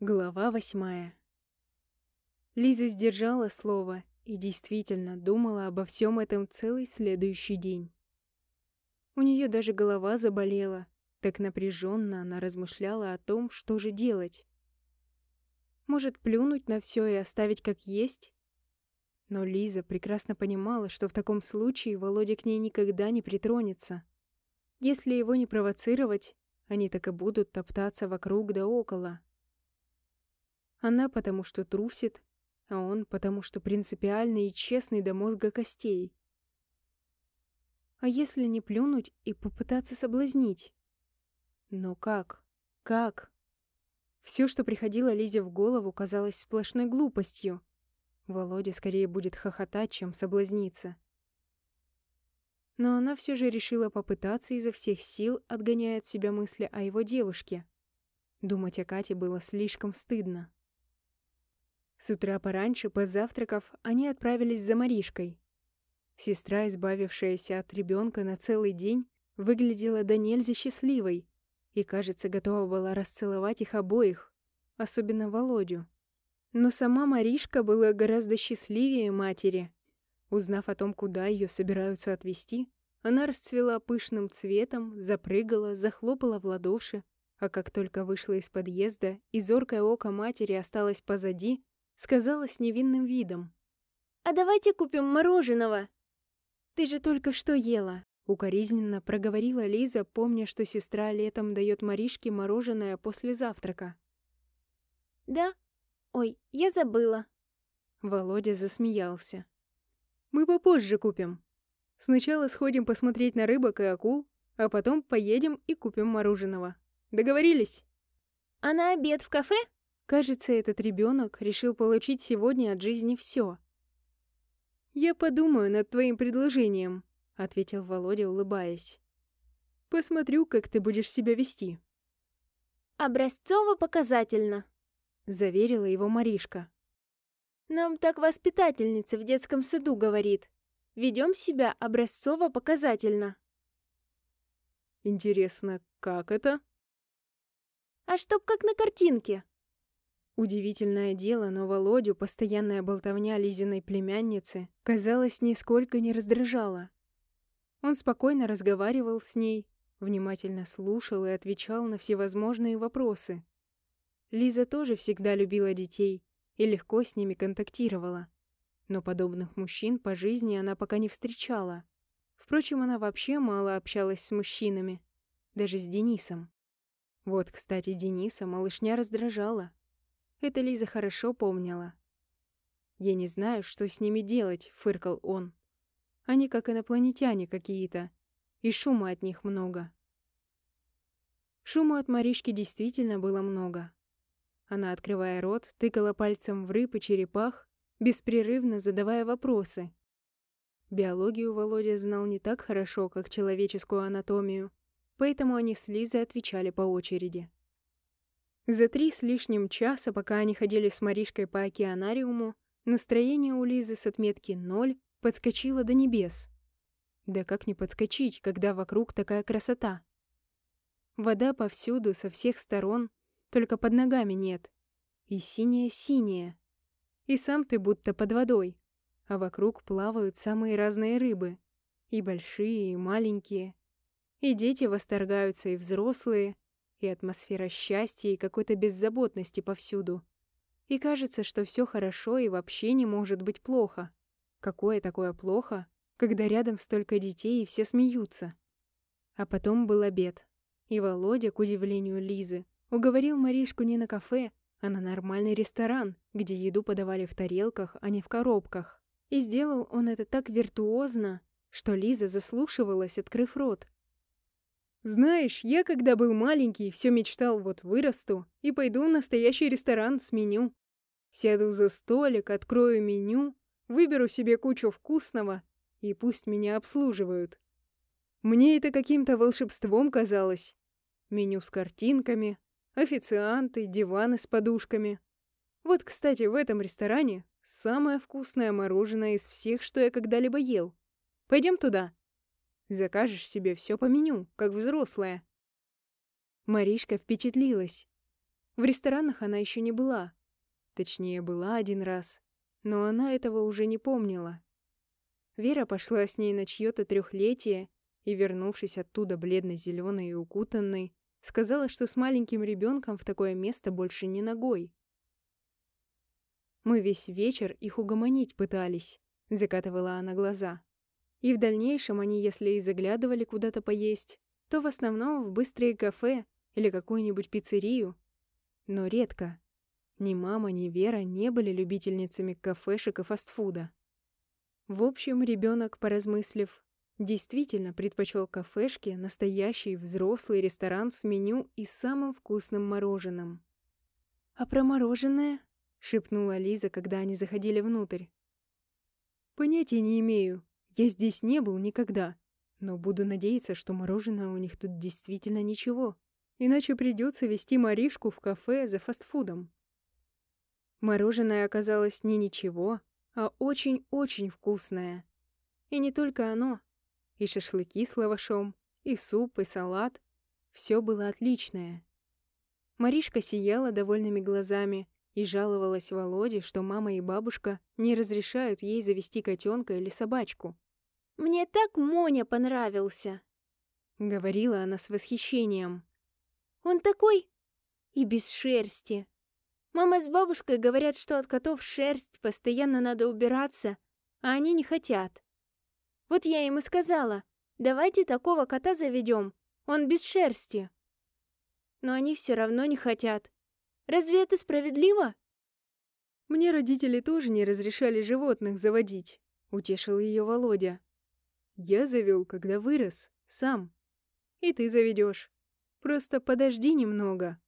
Глава восьмая. Лиза сдержала слово и действительно думала обо всем этом целый следующий день. У нее даже голова заболела, так напряженно она размышляла о том, что же делать. Может, плюнуть на все и оставить как есть? Но Лиза прекрасно понимала, что в таком случае Володя к ней никогда не притронется. Если его не провоцировать, они так и будут топтаться вокруг да около. Она потому что трусит, а он потому что принципиальный и честный до мозга костей. А если не плюнуть и попытаться соблазнить? Но как? Как? Все, что приходило Лизе в голову, казалось сплошной глупостью. Володя скорее будет хохотать, чем соблазниться. Но она все же решила попытаться изо всех сил, отгоняя от себя мысли о его девушке. Думать о Кате было слишком стыдно. С утра пораньше, позавтракав, они отправились за Маришкой. Сестра, избавившаяся от ребенка на целый день, выглядела до нельзя счастливой и, кажется, готова была расцеловать их обоих, особенно Володю. Но сама Маришка была гораздо счастливее матери. Узнав о том, куда ее собираются отвезти, она расцвела пышным цветом, запрыгала, захлопала в ладоши, а как только вышла из подъезда и зоркое око матери осталось позади, сказала с невинным видом. «А давайте купим мороженого!» «Ты же только что ела!» Укоризненно проговорила Лиза, помня, что сестра летом дает Маришке мороженое после завтрака. «Да? Ой, я забыла!» Володя засмеялся. «Мы попозже купим. Сначала сходим посмотреть на рыбок и акул, а потом поедем и купим мороженого. Договорились?» «А на обед в кафе?» Кажется, этот ребенок решил получить сегодня от жизни все. «Я подумаю над твоим предложением», — ответил Володя, улыбаясь. «Посмотрю, как ты будешь себя вести». «Образцово-показательно», — заверила его Маришка. «Нам так воспитательница в детском саду говорит. Ведем себя образцово-показательно». «Интересно, как это?» «А чтоб как на картинке», Удивительное дело, но Володю постоянная болтовня Лизиной племянницы, казалось, нисколько не раздражала. Он спокойно разговаривал с ней, внимательно слушал и отвечал на всевозможные вопросы. Лиза тоже всегда любила детей и легко с ними контактировала. Но подобных мужчин по жизни она пока не встречала. Впрочем, она вообще мало общалась с мужчинами, даже с Денисом. Вот, кстати, Дениса малышня раздражала. Это Лиза хорошо помнила. «Я не знаю, что с ними делать», — фыркал он. «Они как инопланетяне какие-то, и шума от них много». Шума от Маришки действительно было много. Она, открывая рот, тыкала пальцем в рыб и черепах, беспрерывно задавая вопросы. Биологию Володя знал не так хорошо, как человеческую анатомию, поэтому они с Лизой отвечали по очереди. За три с лишним часа, пока они ходили с Маришкой по океанариуму, настроение у Лизы с отметки ноль подскочило до небес. Да как не подскочить, когда вокруг такая красота? Вода повсюду, со всех сторон, только под ногами нет. И синяя-синяя. И сам ты будто под водой, а вокруг плавают самые разные рыбы. И большие, и маленькие. И дети восторгаются, и взрослые — и атмосфера счастья и какой-то беззаботности повсюду. И кажется, что все хорошо и вообще не может быть плохо. Какое такое плохо, когда рядом столько детей и все смеются? А потом был обед. И Володя, к удивлению Лизы, уговорил Маришку не на кафе, а на нормальный ресторан, где еду подавали в тарелках, а не в коробках. И сделал он это так виртуозно, что Лиза заслушивалась, открыв рот. Знаешь, я когда был маленький, все мечтал, вот вырасту и пойду в настоящий ресторан с меню. Сяду за столик, открою меню, выберу себе кучу вкусного и пусть меня обслуживают. Мне это каким-то волшебством казалось. Меню с картинками, официанты, диваны с подушками. Вот, кстати, в этом ресторане самое вкусное мороженое из всех, что я когда-либо ел. Пойдем туда. Закажешь себе все по меню, как взрослая. Маришка впечатлилась. В ресторанах она еще не была. Точнее, была один раз. Но она этого уже не помнила. Вера пошла с ней на чье-то трехлетие и, вернувшись оттуда бледно-зеленой и укутанной, сказала, что с маленьким ребенком в такое место больше не ногой. Мы весь вечер их угомонить пытались, закатывала она глаза. И в дальнейшем они, если и заглядывали куда-то поесть, то в основном в быстрые кафе или какую-нибудь пиццерию. Но редко. Ни мама, ни Вера не были любительницами кафешек и фастфуда. В общем, ребенок, поразмыслив, действительно предпочел кафешке настоящий взрослый ресторан с меню и самым вкусным мороженым. «А про мороженое?» — шепнула Лиза, когда они заходили внутрь. «Понятия не имею. Я здесь не был никогда. Но буду надеяться, что мороженое у них тут действительно ничего. Иначе придется вести Маришку в кафе за фастфудом». Мороженое оказалось не ничего, а очень-очень вкусное. И не только оно. И шашлыки с лавашом, и суп, и салат. Все было отличное. Маришка сияла довольными глазами и жаловалась Володе, что мама и бабушка не разрешают ей завести котенка или собачку. «Мне так Моня понравился!» — говорила она с восхищением. «Он такой и без шерсти. Мама с бабушкой говорят, что от котов шерсть, постоянно надо убираться, а они не хотят. Вот я им и сказала, давайте такого кота заведем, он без шерсти. Но они все равно не хотят. Разве это справедливо? Мне родители тоже не разрешали животных заводить, утешил ее Володя. Я завел, когда вырос, сам. И ты заведешь. Просто подожди немного.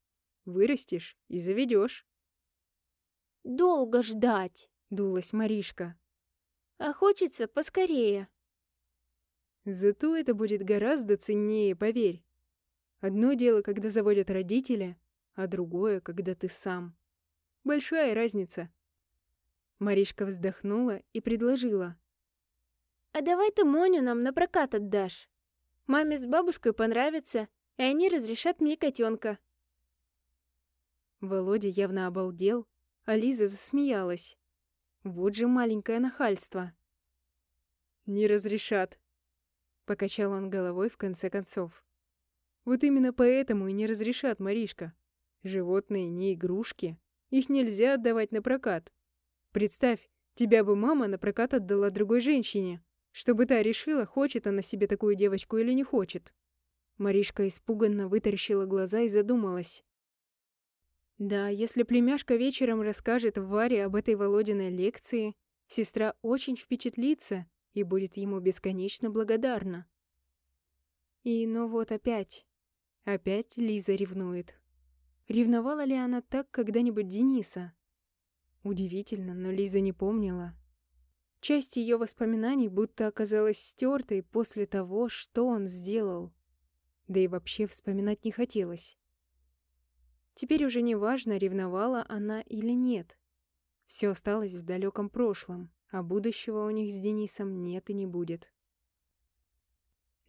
Вырастешь и заведешь. Долго ждать, дулась Маришка. А хочется поскорее. Зато это будет гораздо ценнее, поверь. Одно дело, когда заводят родители, а другое, когда ты сам. Большая разница. Маришка вздохнула и предложила. «А давай ты Моню нам на прокат отдашь. Маме с бабушкой понравится, и они разрешат мне котенка». Володя явно обалдел, а Лиза засмеялась. Вот же маленькое нахальство. «Не разрешат», — покачал он головой в конце концов. «Вот именно поэтому и не разрешат, Маришка. Животные не игрушки, их нельзя отдавать на прокат. Представь, тебя бы мама на прокат отдала другой женщине, чтобы та решила, хочет она себе такую девочку или не хочет». Маришка испуганно вытаращила глаза и задумалась. Да, если племяшка вечером расскажет Варе об этой Володиной лекции, сестра очень впечатлится и будет ему бесконечно благодарна. И ну вот опять. Опять Лиза ревнует. Ревновала ли она так когда-нибудь Дениса? Удивительно, но Лиза не помнила. Часть ее воспоминаний будто оказалась стертой после того, что он сделал. Да и вообще вспоминать не хотелось. Теперь уже не важно, ревновала она или нет. Все осталось в далеком прошлом, а будущего у них с Денисом нет и не будет.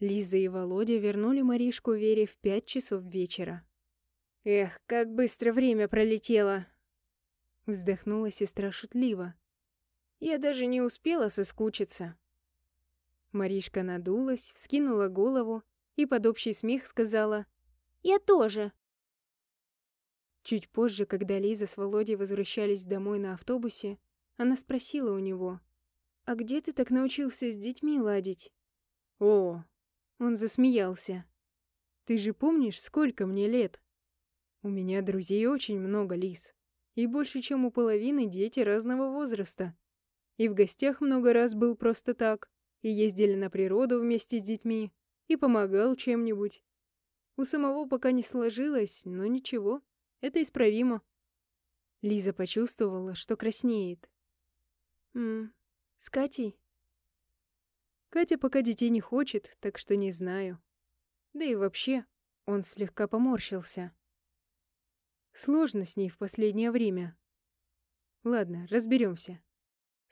Лиза и Володя вернули Маришку Вере в пять часов вечера. «Эх, как быстро время пролетело!» Вздохнула сестра шутливо. «Я даже не успела соскучиться». Маришка надулась, вскинула голову и под общий смех сказала «Я тоже». Чуть позже, когда Лиза с Володей возвращались домой на автобусе, она спросила у него, «А где ты так научился с детьми ладить?» «О!» Он засмеялся. «Ты же помнишь, сколько мне лет? У меня друзей очень много, Лиз, и больше, чем у половины дети разного возраста. И в гостях много раз был просто так, и ездили на природу вместе с детьми, и помогал чем-нибудь. У самого пока не сложилось, но ничего». Это исправимо. Лиза почувствовала, что краснеет. «Ммм, с Катей?» Катя пока детей не хочет, так что не знаю. Да и вообще, он слегка поморщился. Сложно с ней в последнее время. Ладно, разберемся.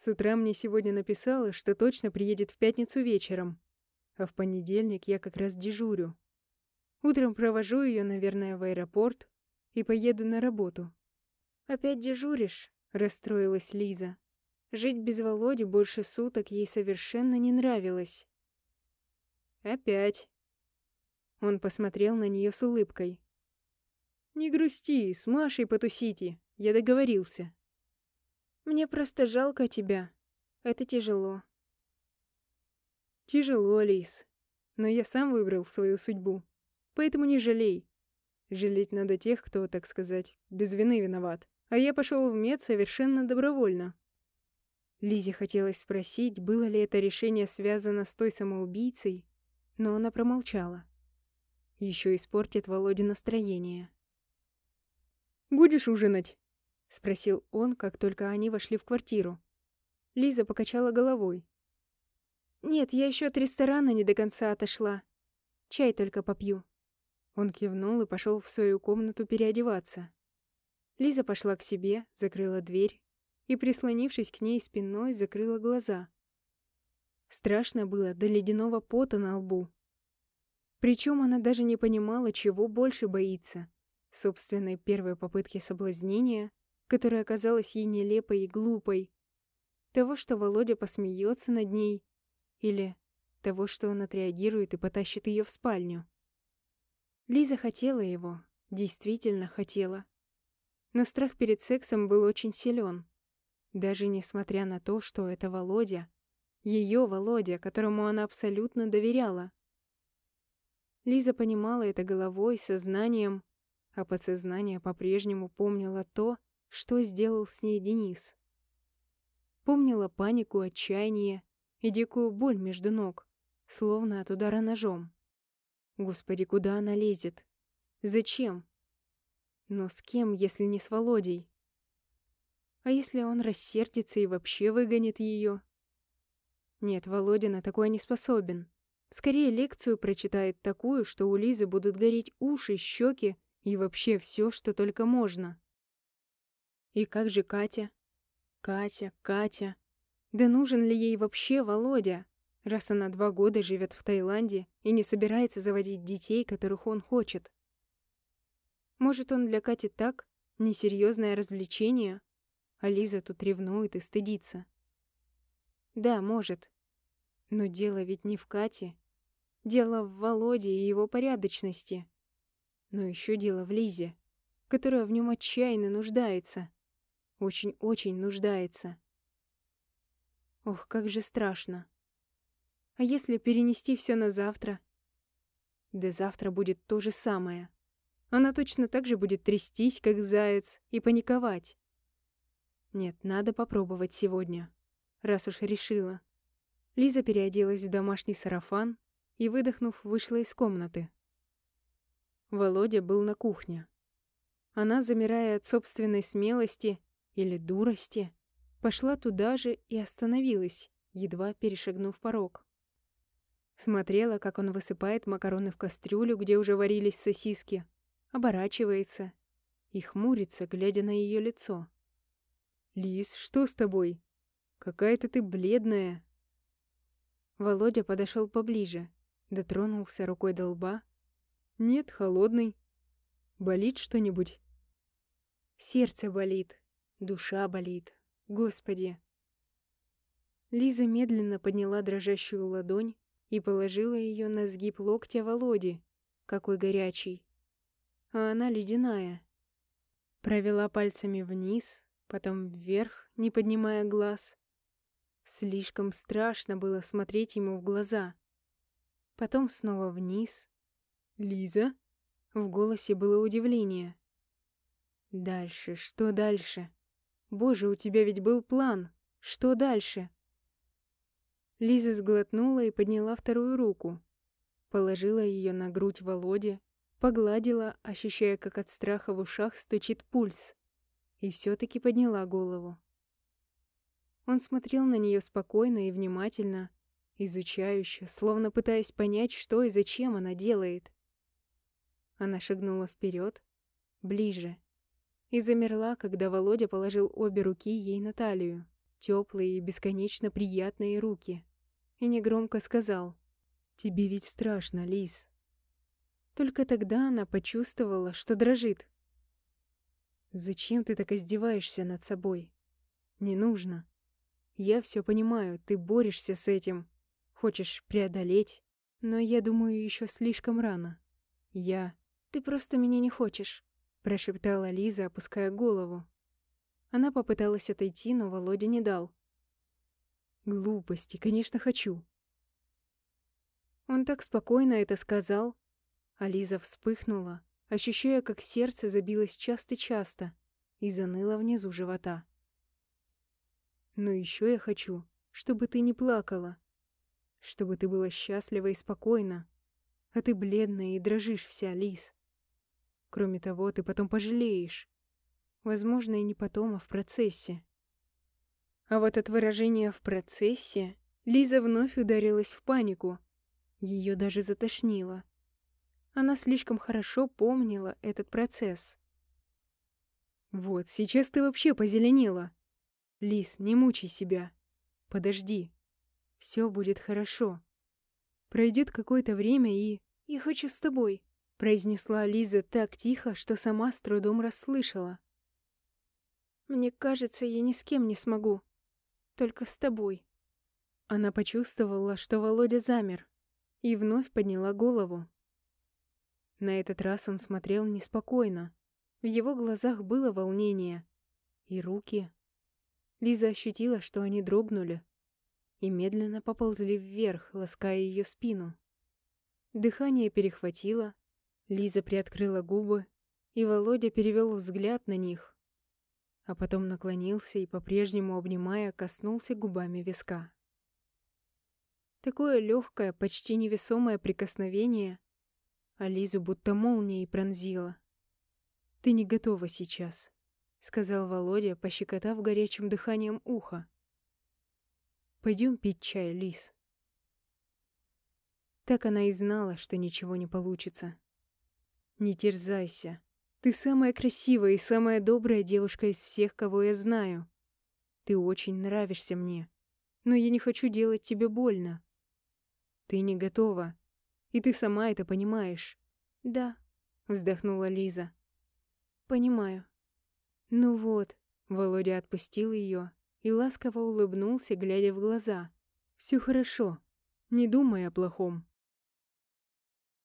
С утра мне сегодня написала, что точно приедет в пятницу вечером, а в понедельник я как раз дежурю. Утром провожу ее, наверное, в аэропорт, и поеду на работу». «Опять дежуришь?» — расстроилась Лиза. Жить без Володи больше суток ей совершенно не нравилось. «Опять». Он посмотрел на нее с улыбкой. «Не грусти, с Машей потусите, я договорился». «Мне просто жалко тебя. Это тяжело». «Тяжело, Лис. Но я сам выбрал свою судьбу. Поэтому не жалей. Жалеть надо тех, кто, так сказать, без вины виноват. А я пошел в мед совершенно добровольно». Лизе хотелось спросить, было ли это решение связано с той самоубийцей, но она промолчала. Еще испортит Володе настроение. «Будешь ужинать?» — спросил он, как только они вошли в квартиру. Лиза покачала головой. «Нет, я еще от ресторана не до конца отошла. Чай только попью». Он кивнул и пошел в свою комнату переодеваться. Лиза пошла к себе, закрыла дверь и, прислонившись к ней спиной, закрыла глаза. Страшно было до ледяного пота на лбу. Причем она даже не понимала, чего больше боится. Собственной первой попытки соблазнения, которая оказалась ей нелепой и глупой. Того, что Володя посмеется над ней. Или того, что он отреагирует и потащит ее в спальню. Лиза хотела его, действительно хотела. Но страх перед сексом был очень силен. Даже несмотря на то, что это Володя, ее Володя, которому она абсолютно доверяла. Лиза понимала это головой, сознанием, а подсознание по-прежнему помнило то, что сделал с ней Денис. Помнила панику, отчаяние и дикую боль между ног, словно от удара ножом. Господи, куда она лезет? Зачем? Но с кем, если не с Володей? А если он рассердится и вообще выгонит ее? Нет, Володя на такое не способен. Скорее лекцию прочитает такую, что у Лизы будут гореть уши, щеки и вообще все, что только можно. И как же Катя? Катя, Катя. Да нужен ли ей вообще Володя, раз она два года живет в Таиланде и не собирается заводить детей, которых он хочет? Может, он для Кати так, несерьезное развлечение, а Лиза тут ревнует и стыдится. Да, может. Но дело ведь не в Кате. Дело в Володе и его порядочности. Но еще дело в Лизе, которая в нем отчаянно нуждается. Очень-очень нуждается. Ох, как же страшно. А если перенести все на завтра? Да завтра будет то же самое. Она точно так же будет трястись, как заяц, и паниковать. Нет, надо попробовать сегодня. Раз уж решила. Лиза переоделась в домашний сарафан и, выдохнув, вышла из комнаты. Володя был на кухне. Она, замирая от собственной смелости или дурости, пошла туда же и остановилась, едва перешагнув порог. Смотрела, как он высыпает макароны в кастрюлю, где уже варились сосиски, оборачивается и хмурится, глядя на ее лицо. «Лис, что с тобой? Какая-то ты бледная». Володя подошел поближе, дотронулся рукой до лба. «Нет, холодный. Болит что-нибудь?» «Сердце болит, душа болит. Господи!» Лиза медленно подняла дрожащую ладонь и положила ее на сгиб локтя Володи. Какой горячий. А она ледяная. Провела пальцами вниз, потом вверх, не поднимая глаз. Слишком страшно было смотреть ему в глаза. Потом снова вниз. «Лиза?» В голосе было удивление. «Дальше, что дальше? Боже, у тебя ведь был план. Что дальше?» Лиза сглотнула и подняла вторую руку. Положила ее на грудь Володе, погладила, ощущая, как от страха в ушах стучит пульс и все-таки подняла голову. Он смотрел на нее спокойно и внимательно, изучающе, словно пытаясь понять, что и зачем она делает. Она шагнула вперед, ближе, и замерла, когда Володя положил обе руки ей на талию, теплые и бесконечно приятные руки, и негромко сказал «Тебе ведь страшно, Лис». Только тогда она почувствовала, что дрожит. Зачем ты так издеваешься над собой? Не нужно. Я все понимаю, ты борешься с этим, хочешь преодолеть, но я думаю, еще слишком рано. Я... Ты просто меня не хочешь, прошептала Лиза, опуская голову. Она попыталась отойти, но Володя не дал. Глупости, конечно, хочу. Он так спокойно это сказал, а Лиза вспыхнула, ощущая, как сердце забилось часто-часто и заныло внизу живота. Но еще я хочу, чтобы ты не плакала, чтобы ты была счастлива и спокойна, а ты бледная и дрожишь вся, Лиз. Кроме того, ты потом пожалеешь. Возможно, и не потом, а в процессе. А вот от выражения «в процессе» Лиза вновь ударилась в панику. Ее даже затошнило. Она слишком хорошо помнила этот процесс. «Вот, сейчас ты вообще позеленела. Лис, не мучай себя. Подожди. Все будет хорошо. Пройдет какое-то время и... Я хочу с тобой», — произнесла Лиза так тихо, что сама с трудом расслышала. «Мне кажется, я ни с кем не смогу. Только с тобой». Она почувствовала, что Володя замер, и вновь подняла голову. На этот раз он смотрел неспокойно. В его глазах было волнение. И руки. Лиза ощутила, что они дрогнули. И медленно поползли вверх, лаская ее спину. Дыхание перехватило. Лиза приоткрыла губы, и Володя перевел взгляд на них. А потом наклонился и, по-прежнему обнимая, коснулся губами виска. Такое легкое, почти невесомое прикосновение — а Лизу будто молнией пронзила. «Ты не готова сейчас», — сказал Володя, пощекотав горячим дыханием ухо. «Пойдем пить чай, Лиз». Так она и знала, что ничего не получится. «Не терзайся. Ты самая красивая и самая добрая девушка из всех, кого я знаю. Ты очень нравишься мне, но я не хочу делать тебе больно. Ты не готова, и ты сама это понимаешь. Да, вздохнула Лиза. Понимаю. Ну вот, Володя отпустил ее и ласково улыбнулся, глядя в глаза. Все хорошо. Не думай о плохом.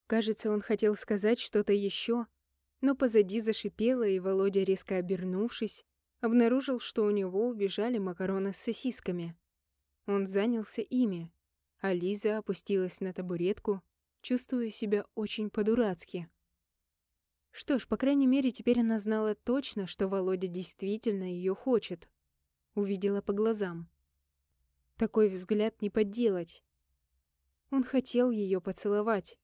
Кажется, он хотел сказать что-то еще, но позади зашипело, и Володя, резко обернувшись, обнаружил, что у него убежали макароны с сосисками. Он занялся ими, а Лиза опустилась на табуретку чувствуя себя очень по-дурацки. Что ж, по крайней мере, теперь она знала точно, что Володя действительно ее хочет. Увидела по глазам. Такой взгляд не подделать. Он хотел ее поцеловать.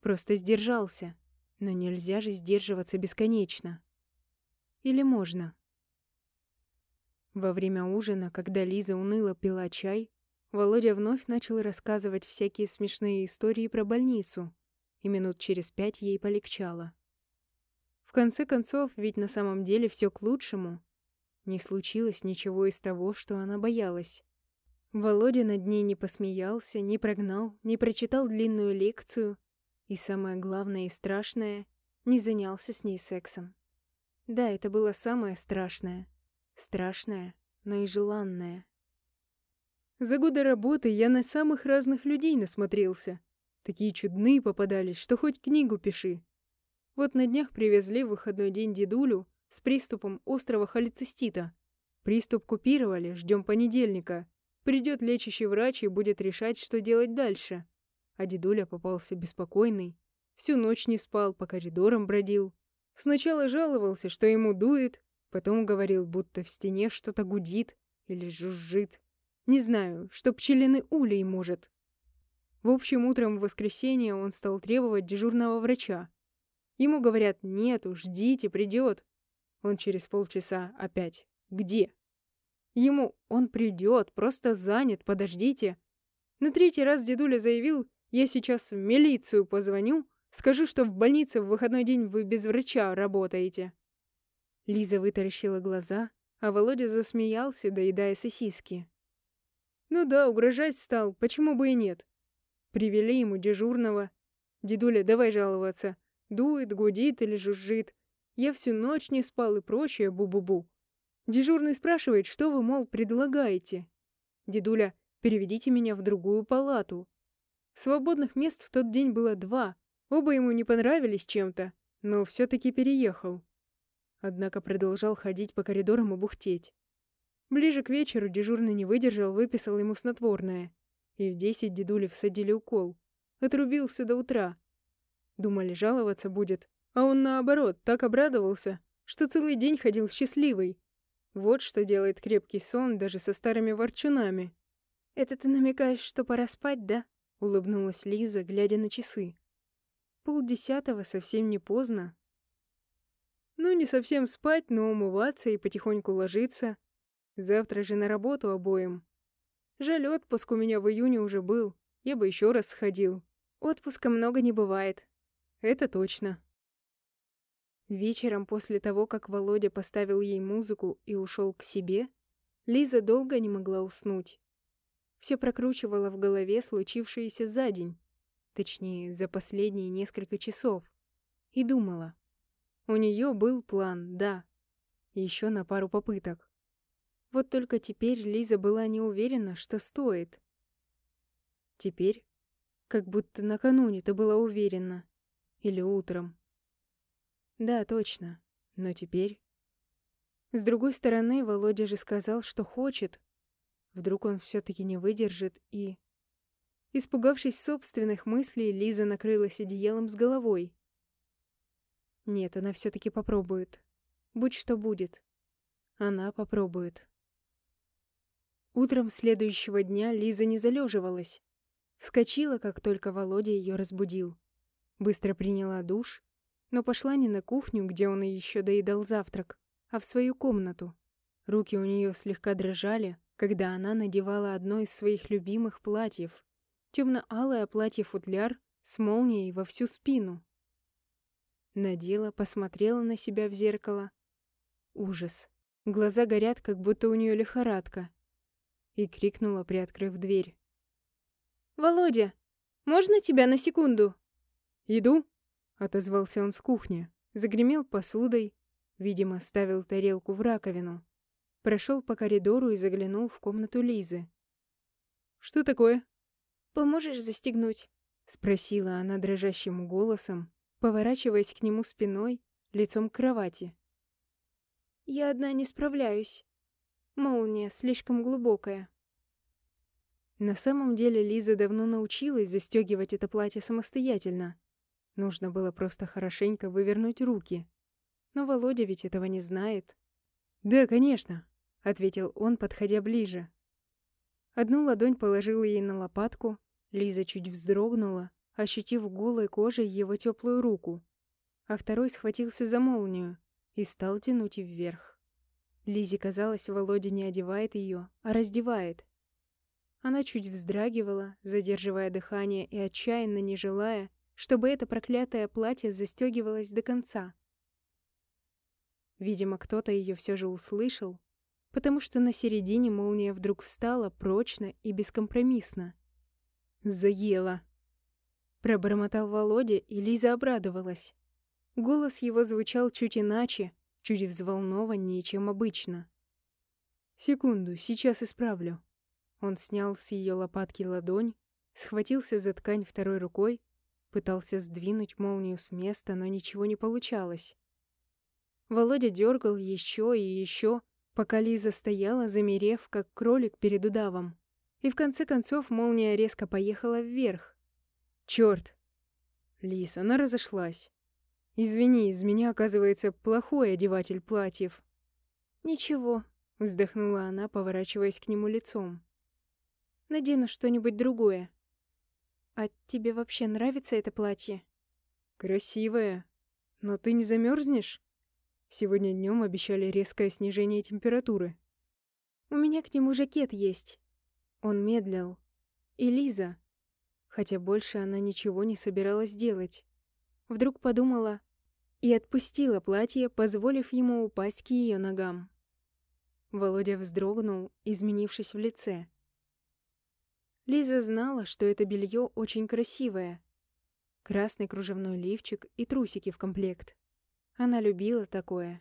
Просто сдержался. Но нельзя же сдерживаться бесконечно. Или можно? Во время ужина, когда Лиза уныло пила чай, Володя вновь начал рассказывать всякие смешные истории про больницу, и минут через пять ей полегчало. В конце концов, ведь на самом деле все к лучшему. Не случилось ничего из того, что она боялась. Володя над ней не посмеялся, не прогнал, не прочитал длинную лекцию и, самое главное и страшное, не занялся с ней сексом. Да, это было самое страшное. Страшное, но и желанное. За годы работы я на самых разных людей насмотрелся. Такие чудные попадались, что хоть книгу пиши. Вот на днях привезли в выходной день дедулю с приступом острого холецистита. Приступ купировали, ждем понедельника. Придет лечащий врач и будет решать, что делать дальше. А дедуля попался беспокойный. Всю ночь не спал, по коридорам бродил. Сначала жаловался, что ему дует, потом говорил, будто в стене что-то гудит или жужжит. Не знаю, что пчелиный улей может. В общем, утром в воскресенье он стал требовать дежурного врача. Ему говорят «нету, ждите, придет». Он через полчаса опять «где?». Ему «он придет, просто занят, подождите». На третий раз дедуля заявил «я сейчас в милицию позвоню, скажу, что в больнице в выходной день вы без врача работаете». Лиза вытаращила глаза, а Володя засмеялся, доедая сосиски. Ну да, угрожать стал, почему бы и нет. Привели ему дежурного. Дедуля, давай жаловаться. Дует, гудит или жужжит. Я всю ночь не спал и прочее бу-бу-бу. Дежурный спрашивает, что вы, мол, предлагаете. Дедуля, переведите меня в другую палату. Свободных мест в тот день было два. Оба ему не понравились чем-то, но все-таки переехал. Однако продолжал ходить по коридорам и бухтеть. Ближе к вечеру дежурный не выдержал, выписал ему снотворное. И в десять дедули всадили укол. Отрубился до утра. Думали, жаловаться будет. А он наоборот, так обрадовался, что целый день ходил счастливый. Вот что делает крепкий сон даже со старыми ворчунами. «Это ты намекаешь, что пора спать, да?» — улыбнулась Лиза, глядя на часы. Полдесятого совсем не поздно. Ну, не совсем спать, но умываться и потихоньку ложиться. Завтра же на работу обоим. Жаль, отпуск у меня в июне уже был. Я бы еще раз сходил. Отпуска много не бывает. Это точно. Вечером после того, как Володя поставил ей музыку и ушел к себе, Лиза долго не могла уснуть. Все прокручивала в голове случившееся за день, точнее, за последние несколько часов, и думала. У нее был план, да, еще на пару попыток. Вот только теперь Лиза была не уверена, что стоит. Теперь, как будто накануне ты была уверена. Или утром. Да, точно. Но теперь... С другой стороны, Володя же сказал, что хочет. Вдруг он все таки не выдержит и... Испугавшись собственных мыслей, Лиза накрылась одеялом с головой. Нет, она все таки попробует. Будь что будет. Она попробует. Утром следующего дня Лиза не залеживалась. Вскочила, как только Володя ее разбудил. Быстро приняла душ, но пошла не на кухню, где он еще доедал завтрак, а в свою комнату. Руки у нее слегка дрожали, когда она надевала одно из своих любимых платьев. Темно-алое платье-футляр с молнией во всю спину. Надела, посмотрела на себя в зеркало. Ужас. Глаза горят, как будто у нее лихорадка и крикнула, приоткрыв дверь. «Володя, можно тебя на секунду?» «Иду», — отозвался он с кухни, загремел посудой, видимо, ставил тарелку в раковину, прошел по коридору и заглянул в комнату Лизы. «Что такое?» «Поможешь застегнуть?» — спросила она дрожащим голосом, поворачиваясь к нему спиной, лицом к кровати. «Я одна не справляюсь». Молния слишком глубокая. На самом деле Лиза давно научилась застегивать это платье самостоятельно. Нужно было просто хорошенько вывернуть руки. Но Володя ведь этого не знает. «Да, конечно», — ответил он, подходя ближе. Одну ладонь положила ей на лопатку, Лиза чуть вздрогнула, ощутив голой кожей его теплую руку, а второй схватился за молнию и стал тянуть вверх. Лизе казалось, Володя не одевает ее, а раздевает. Она чуть вздрагивала, задерживая дыхание и отчаянно не желая, чтобы это проклятое платье застегивалось до конца. Видимо, кто-то ее все же услышал, потому что на середине молния вдруг встала прочно и бескомпромиссно. «Заела!» Пробормотал Володя, и Лиза обрадовалась. Голос его звучал чуть иначе, чуть взволнованнее, чем обычно. «Секунду, сейчас исправлю». Он снял с ее лопатки ладонь, схватился за ткань второй рукой, пытался сдвинуть молнию с места, но ничего не получалось. Володя дергал еще и еще, пока Лиза стояла, замерев, как кролик перед удавом. И в конце концов молния резко поехала вверх. Черт! Лиз, она разошлась. Извини, из меня, оказывается, плохой одеватель платьев. Ничего, вздохнула она, поворачиваясь к нему лицом. Надену что-нибудь другое. А тебе вообще нравится это платье? Красивое. Но ты не замерзнешь? Сегодня днем обещали резкое снижение температуры. У меня к нему жакет есть. Он медлил. И Лиза, хотя больше она ничего не собиралась делать, вдруг подумала, и отпустила платье, позволив ему упасть к ее ногам. Володя вздрогнул, изменившись в лице. Лиза знала, что это белье очень красивое. Красный кружевной лифчик и трусики в комплект. Она любила такое.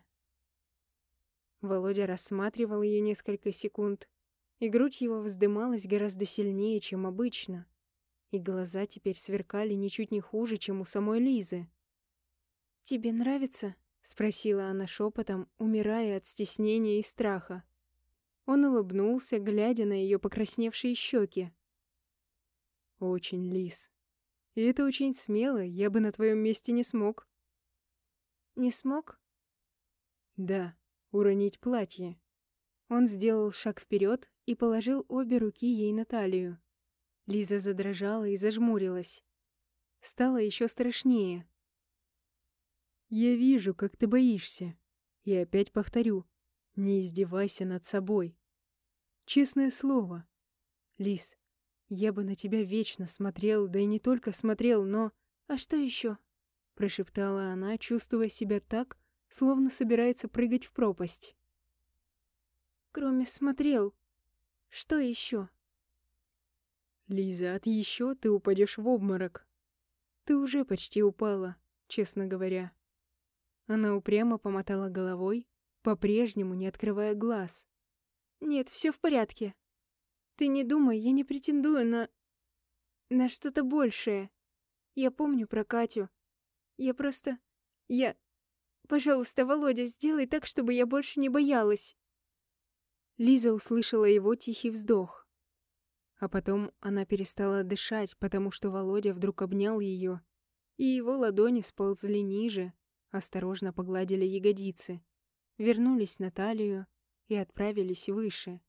Володя рассматривал ее несколько секунд, и грудь его вздымалась гораздо сильнее, чем обычно, и глаза теперь сверкали ничуть не хуже, чем у самой Лизы. «Тебе нравится?» — спросила она шепотом, умирая от стеснения и страха. Он улыбнулся, глядя на ее покрасневшие щеки. «Очень, Лиз. И это очень смело, я бы на твоем месте не смог». «Не смог?» «Да, уронить платье». Он сделал шаг вперед и положил обе руки ей на талию. Лиза задрожала и зажмурилась. Стало еще страшнее. «Я вижу, как ты боишься. И опять повторю, не издевайся над собой. Честное слово. Лиз, я бы на тебя вечно смотрел, да и не только смотрел, но... А что еще? Прошептала она, чувствуя себя так, словно собирается прыгать в пропасть. Кроме смотрел. Что еще? Лиза, от еще ты упадешь в обморок. Ты уже почти упала, честно говоря. Она упрямо помотала головой, по-прежнему не открывая глаз. Нет, все в порядке. Ты не думай, я не претендую на... на что-то большее. Я помню про Катю. Я просто... Я... Пожалуйста, Володя, сделай так, чтобы я больше не боялась. Лиза услышала его тихий вздох. А потом она перестала дышать, потому что Володя вдруг обнял ее, и его ладони сползли ниже, осторожно погладили ягодицы, вернулись на талию и отправились выше,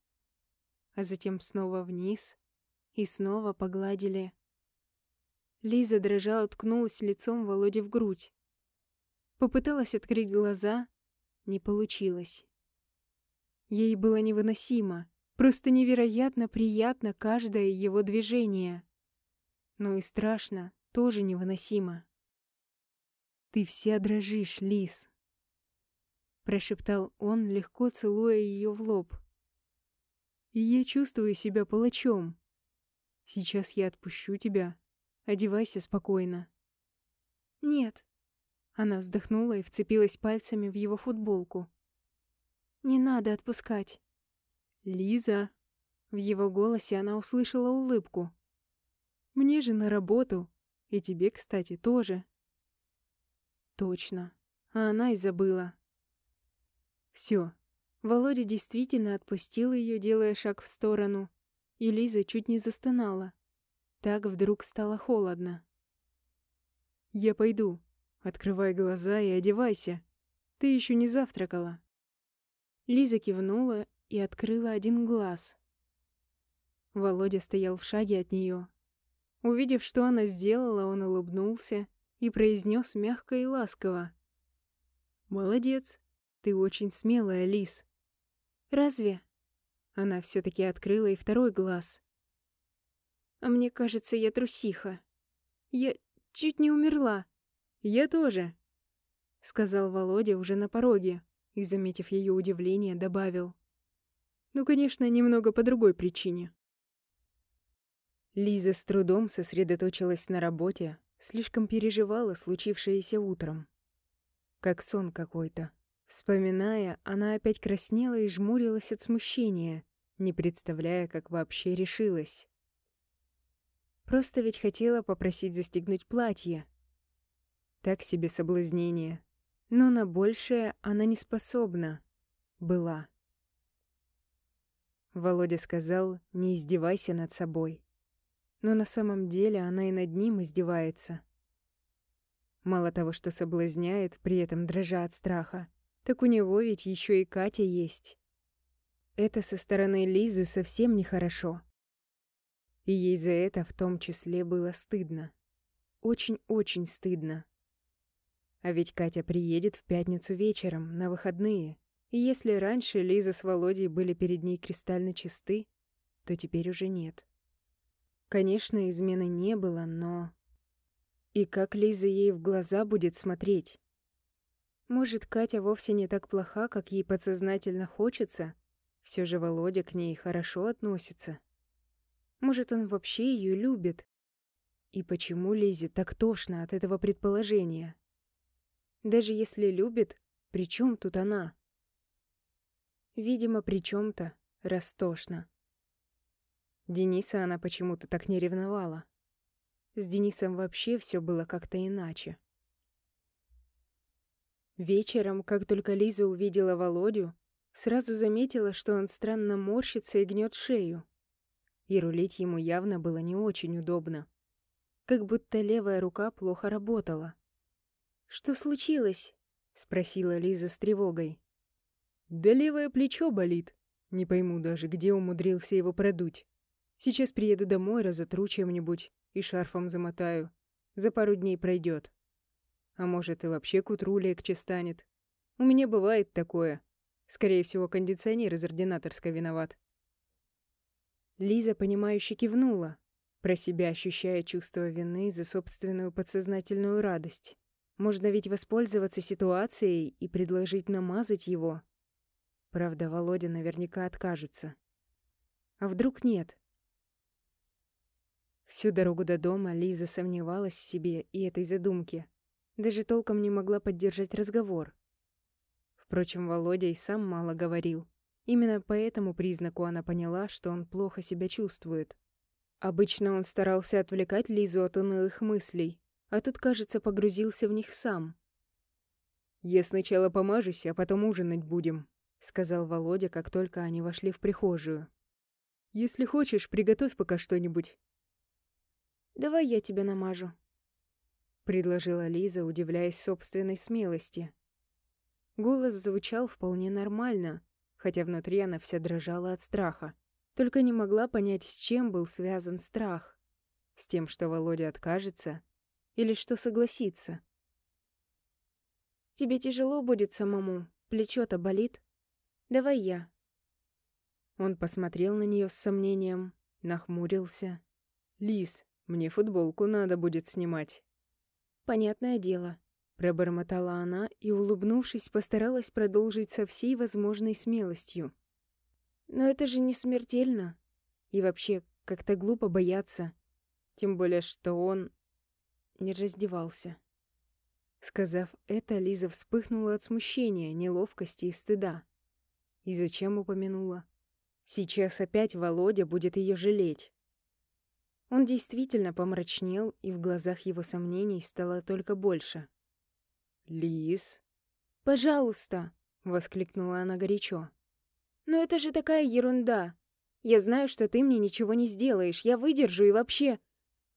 а затем снова вниз и снова погладили. Лиза дрожа уткнулась лицом Володе в грудь. Попыталась открыть глаза, не получилось. Ей было невыносимо, Просто невероятно приятно каждое его движение. Но и страшно, тоже невыносимо. «Ты вся дрожишь, Лис», — прошептал он, легко целуя ее в лоб. «И я чувствую себя палачом. Сейчас я отпущу тебя. Одевайся спокойно». «Нет». Она вздохнула и вцепилась пальцами в его футболку. «Не надо отпускать. «Лиза!» В его голосе она услышала улыбку. «Мне же на работу. И тебе, кстати, тоже». Точно. А она и забыла. Все. Володя действительно отпустил ее, делая шаг в сторону. И Лиза чуть не застонала. Так вдруг стало холодно. «Я пойду. Открывай глаза и одевайся. Ты еще не завтракала». Лиза кивнула и открыла один глаз. Володя стоял в шаге от нее. Увидев, что она сделала, он улыбнулся и произнес мягко и ласково. «Молодец, ты очень смелая, Лис». «Разве?» Она все таки открыла и второй глаз. «А мне кажется, я трусиха. Я чуть не умерла». «Я тоже», — сказал Володя уже на пороге и, заметив ее удивление, добавил. Ну, конечно, немного по другой причине. Лиза с трудом сосредоточилась на работе, слишком переживала случившееся утром. Как сон какой-то. Вспоминая, она опять краснела и жмурилась от смущения, не представляя, как вообще решилась. Просто ведь хотела попросить застегнуть платье. Так себе соблазнение. Но на большее она не способна. Была. Володя сказал, не издевайся над собой. Но на самом деле она и над ним издевается. Мало того, что соблазняет, при этом дрожа от страха, так у него ведь еще и Катя есть. Это со стороны Лизы совсем нехорошо. И ей за это в том числе было стыдно. Очень-очень стыдно. А ведь Катя приедет в пятницу вечером, на выходные. И если раньше Лиза с Володей были перед ней кристально чисты, то теперь уже нет. Конечно, измены не было, но... И как Лиза ей в глаза будет смотреть? Может, Катя вовсе не так плоха, как ей подсознательно хочется? Все же Володя к ней хорошо относится. Может, он вообще ее любит? И почему Лизе так тошно от этого предположения? Даже если любит, при чем тут она? Видимо, при чем-то растошно. Дениса она почему-то так не ревновала. С Денисом вообще все было как-то иначе. Вечером, как только Лиза увидела Володю, сразу заметила, что он странно морщится и гнет шею. И рулить ему явно было не очень удобно. Как будто левая рука плохо работала. «Что случилось?» — спросила Лиза с тревогой. «Да левое плечо болит. Не пойму даже, где умудрился его продуть. Сейчас приеду домой, разотру чем-нибудь и шарфом замотаю. За пару дней пройдет. А может, и вообще к утру легче станет. У меня бывает такое. Скорее всего, кондиционер из ординаторской виноват. Лиза, понимающе кивнула, про себя ощущая чувство вины за собственную подсознательную радость. Можно ведь воспользоваться ситуацией и предложить намазать его. Правда, Володя наверняка откажется. А вдруг нет? Всю дорогу до дома Лиза сомневалась в себе и этой задумке. Даже толком не могла поддержать разговор. Впрочем, Володя и сам мало говорил. Именно по этому признаку она поняла, что он плохо себя чувствует. Обычно он старался отвлекать Лизу от унылых мыслей, а тут, кажется, погрузился в них сам. «Я сначала помажусь, а потом ужинать будем», — сказал Володя, как только они вошли в прихожую. «Если хочешь, приготовь пока что-нибудь». «Давай я тебя намажу», предложила Лиза, удивляясь собственной смелости. Голос звучал вполне нормально, хотя внутри она вся дрожала от страха. Только не могла понять, с чем был связан страх. С тем, что Володя откажется, или что согласится. «Тебе тяжело будет самому, плечо-то болит. Давай я». Он посмотрел на нее с сомнением, нахмурился. «Лиз, мне футболку надо будет снимать». «Понятное дело», — пробормотала она и, улыбнувшись, постаралась продолжить со всей возможной смелостью. «Но это же не смертельно. И вообще, как-то глупо бояться. Тем более, что он не раздевался». Сказав это, Лиза вспыхнула от смущения, неловкости и стыда. И зачем упомянула? Сейчас опять Володя будет ее жалеть. Он действительно помрачнел, и в глазах его сомнений стало только больше. «Лис?» «Пожалуйста!» — воскликнула она горячо. «Но это же такая ерунда! Я знаю, что ты мне ничего не сделаешь, я выдержу и вообще...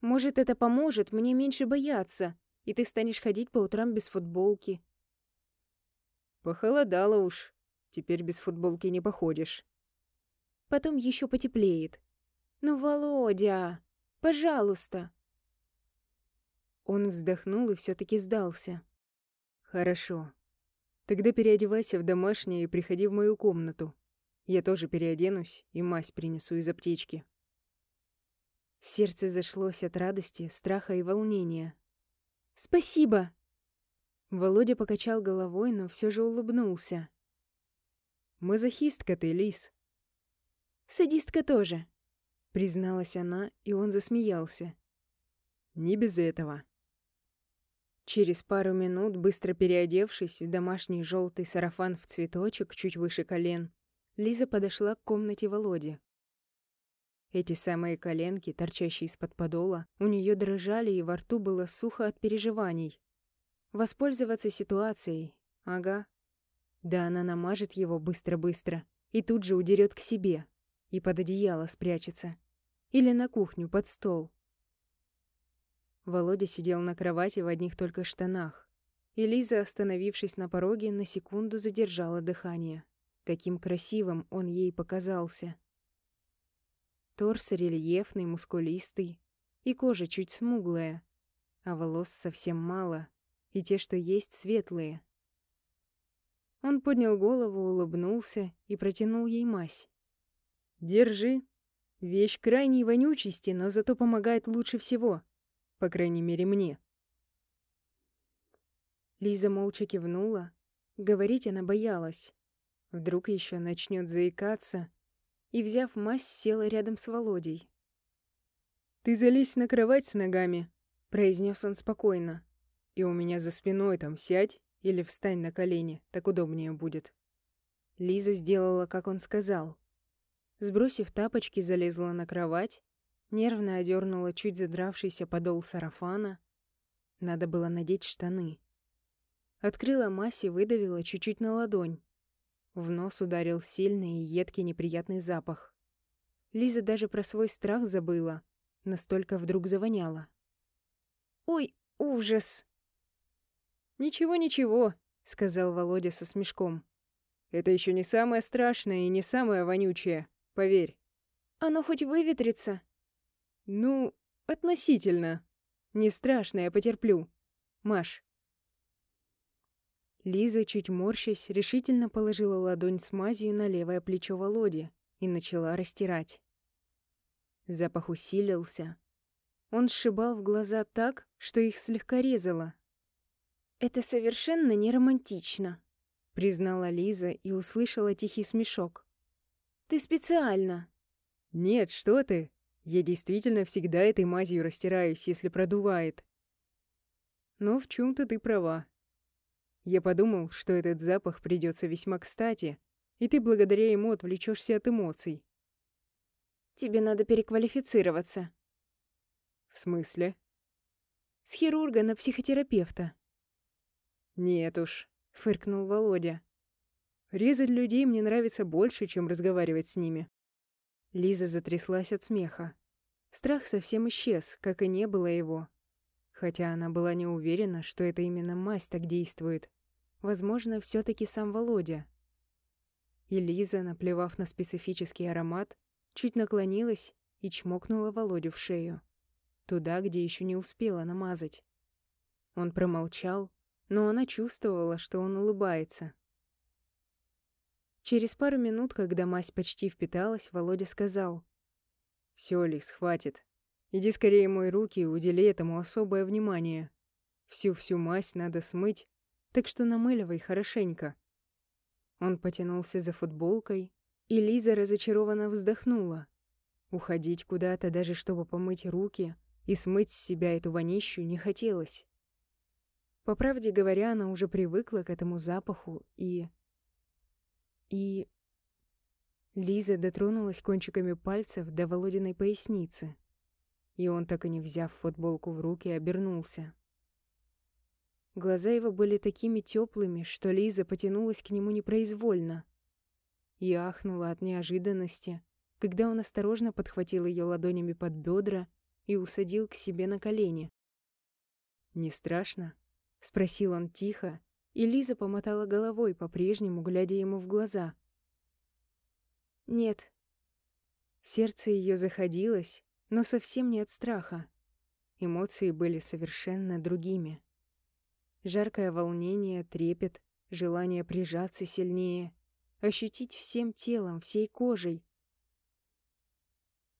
Может, это поможет мне меньше бояться, и ты станешь ходить по утрам без футболки». «Похолодало уж. Теперь без футболки не походишь». «Потом еще потеплеет». «Ну, Володя!» Пожалуйста!» Он вздохнул и все-таки сдался. «Хорошо. Тогда переодевайся в домашнее и приходи в мою комнату. Я тоже переоденусь и мазь принесу из аптечки». Сердце зашлось от радости, страха и волнения. «Спасибо!» Володя покачал головой, но все же улыбнулся. «Мазохистка ты, Лис!» «Садистка тоже!» призналась она, и он засмеялся. Не без этого. Через пару минут, быстро переодевшись в домашний желтый сарафан в цветочек чуть выше колен, Лиза подошла к комнате Володи. Эти самые коленки, торчащие из-под подола, у нее дрожали, и во рту было сухо от переживаний. Воспользоваться ситуацией. Ага. Да она намажет его быстро-быстро и тут же удерет к себе и под одеяло спрячется. Или на кухню, под стол. Володя сидел на кровати в одних только штанах. И Лиза, остановившись на пороге, на секунду задержала дыхание. Каким красивым он ей показался. Торс рельефный, мускулистый, и кожа чуть смуглая, а волос совсем мало, и те, что есть, светлые. Он поднял голову, улыбнулся и протянул ей мазь. «Держи. Вещь крайней вонючести, но зато помогает лучше всего. По крайней мере, мне». Лиза молча кивнула. Говорить она боялась. Вдруг еще начнет заикаться. И, взяв мазь, села рядом с Володей. «Ты залезь на кровать с ногами», — произнес он спокойно. «И у меня за спиной там сядь Или встань на колени, так удобнее будет». Лиза сделала, как он сказал. Сбросив тапочки, залезла на кровать, нервно одернула чуть задравшийся подол сарафана. Надо было надеть штаны. Открыла и выдавила чуть-чуть на ладонь. В нос ударил сильный и едкий неприятный запах. Лиза даже про свой страх забыла. Настолько вдруг завоняла. «Ой, ужас!» «Ничего-ничего», — сказал Володя со смешком. «Это еще не самое страшное и не самое вонючее, поверь». «Оно хоть выветрится?» «Ну, относительно. Не страшно, я потерплю. Маш». Лиза, чуть морщась, решительно положила ладонь с мазью на левое плечо Володи и начала растирать. Запах усилился. Он сшибал в глаза так, что их слегка резало. «Это совершенно не романтично», — признала Лиза и услышала тихий смешок. «Ты специально». «Нет, что ты. Я действительно всегда этой мазью растираюсь, если продувает. Но в чем то ты права. Я подумал, что этот запах придется весьма кстати, и ты благодаря ему отвлечешься от эмоций. Тебе надо переквалифицироваться. В смысле? С хирурга на психотерапевта. Нет уж, фыркнул Володя. Резать людей мне нравится больше, чем разговаривать с ними. Лиза затряслась от смеха. Страх совсем исчез, как и не было его. Хотя она была не уверена, что это именно мазь так действует. Возможно, все таки сам Володя. И Лиза, наплевав на специфический аромат, чуть наклонилась и чмокнула Володю в шею. Туда, где еще не успела намазать. Он промолчал, но она чувствовала, что он улыбается. Через пару минут, когда мазь почти впиталась, Володя сказал. «Всё, Лис, хватит. Иди скорее мой руки и удели этому особое внимание. Всю-всю мазь надо смыть, так что намыливай хорошенько». Он потянулся за футболкой, и Лиза разочарованно вздохнула. Уходить куда-то, даже чтобы помыть руки и смыть с себя эту вонищу, не хотелось. По правде говоря, она уже привыкла к этому запаху и и... Лиза дотронулась кончиками пальцев до Володиной поясницы. И он, так и не взяв футболку в руки, обернулся. Глаза его были такими теплыми, что Лиза потянулась к нему непроизвольно. И ахнула от неожиданности, когда он осторожно подхватил ее ладонями под бедра и усадил к себе на колени. «Не страшно?» — спросил он тихо, и Лиза помотала головой, по-прежнему глядя ему в глаза. «Нет». Сердце ее заходилось, но совсем не от страха. Эмоции были совершенно другими. Жаркое волнение, трепет, желание прижаться сильнее, ощутить всем телом, всей кожей.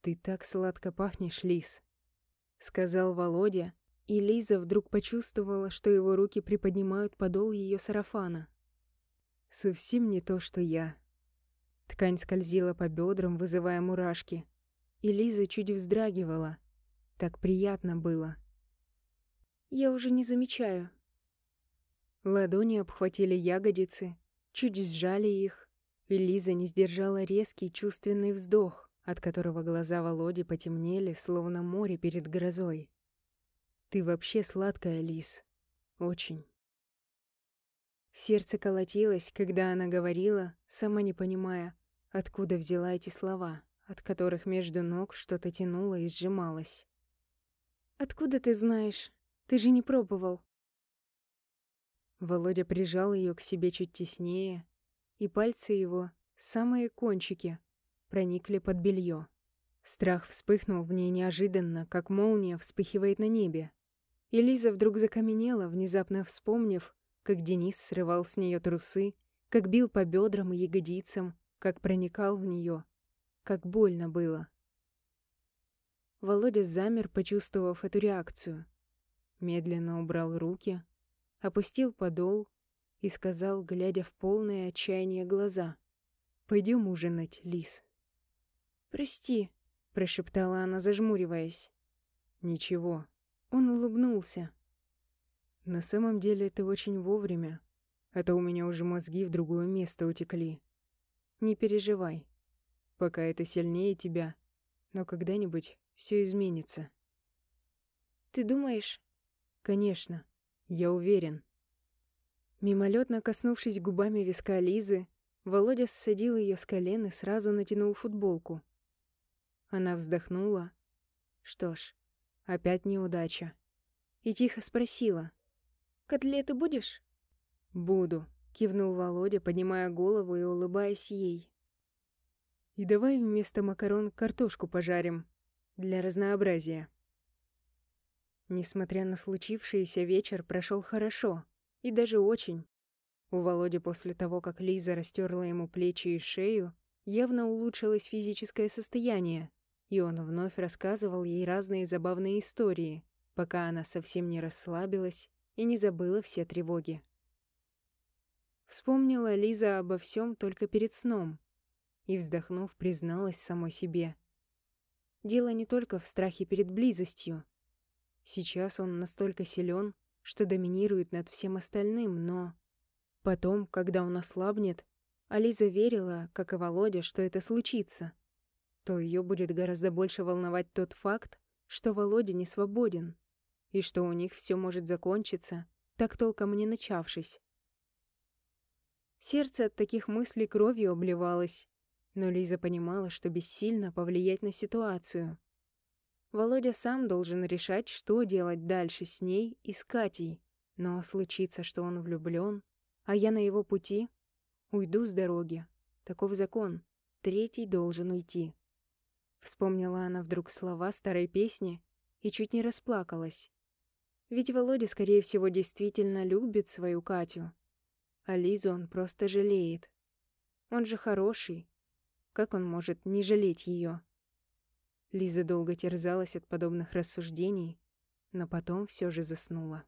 «Ты так сладко пахнешь, Лиз», — сказал Володя, и Лиза вдруг почувствовала, что его руки приподнимают подол ее сарафана. Совсем не то, что я. Ткань скользила по бедрам, вызывая мурашки, и Лиза чуть вздрагивала. Так приятно было. Я уже не замечаю. Ладони обхватили ягодицы, чуть сжали их, и Лиза не сдержала резкий чувственный вздох, от которого глаза Володи потемнели, словно море перед грозой. Ты вообще сладкая, Лис. Очень. Сердце колотилось, когда она говорила, сама не понимая, откуда взяла эти слова, от которых между ног что-то тянуло и сжималось. «Откуда ты знаешь? Ты же не пробовал». Володя прижал ее к себе чуть теснее, и пальцы его, самые кончики, проникли под белье. Страх вспыхнул в ней неожиданно, как молния вспыхивает на небе. И Лиза вдруг закаменела, внезапно вспомнив, как Денис срывал с нее трусы, как бил по бедрам и ягодицам, как проникал в нее, как больно было. Володя замер, почувствовав эту реакцию. Медленно убрал руки, опустил подол и сказал, глядя в полное отчаяние глаза, «Пойдем ужинать, Лис». «Прости», — прошептала она, зажмуриваясь. «Ничего, он улыбнулся. «На самом деле ты очень вовремя. А то у меня уже мозги в другое место утекли. Не переживай. Пока это сильнее тебя, но когда-нибудь все изменится. Ты думаешь? Конечно, я уверен. Мимолетно коснувшись губами виска Лизы, Володя ссадил ее с колен и сразу натянул футболку. Она вздохнула. Что ж, опять неудача. И тихо спросила. «Котлеты будешь?» «Буду», — кивнул Володя, поднимая голову и улыбаясь ей. «И давай вместо макарон картошку пожарим. Для разнообразия». Несмотря на случившееся, вечер прошел хорошо. И даже очень. У Володи после того, как Лиза растерла ему плечи и шею, явно улучшилось физическое состояние, и он вновь рассказывал ей разные забавные истории, пока она совсем не расслабилась и не забыла все тревоги. Вспомнила Лиза обо всем только перед сном и, вздохнув, призналась самой себе. Дело не только в страхе перед близостью. Сейчас он настолько силен, что доминирует над всем остальным, но... Потом, когда он ослабнет, Ализа верила, как и Володя, что это случится, то ее будет гораздо больше волновать тот факт, что Володя не свободен, и что у них все может закончиться, так толком не начавшись. Сердце от таких мыслей кровью обливалось, но Лиза понимала, что бессильно повлиять на ситуацию. Володя сам должен решать, что делать дальше с ней и с Катей, но случится, что он влюблен, а я на его пути уйду с дороги. Таков закон. Третий должен уйти. Вспомнила она вдруг слова старой песни и чуть не расплакалась. Ведь Володя, скорее всего, действительно любит свою Катю. А Лизу он просто жалеет. Он же хороший. Как он может не жалеть ее? Лиза долго терзалась от подобных рассуждений, но потом все же заснула.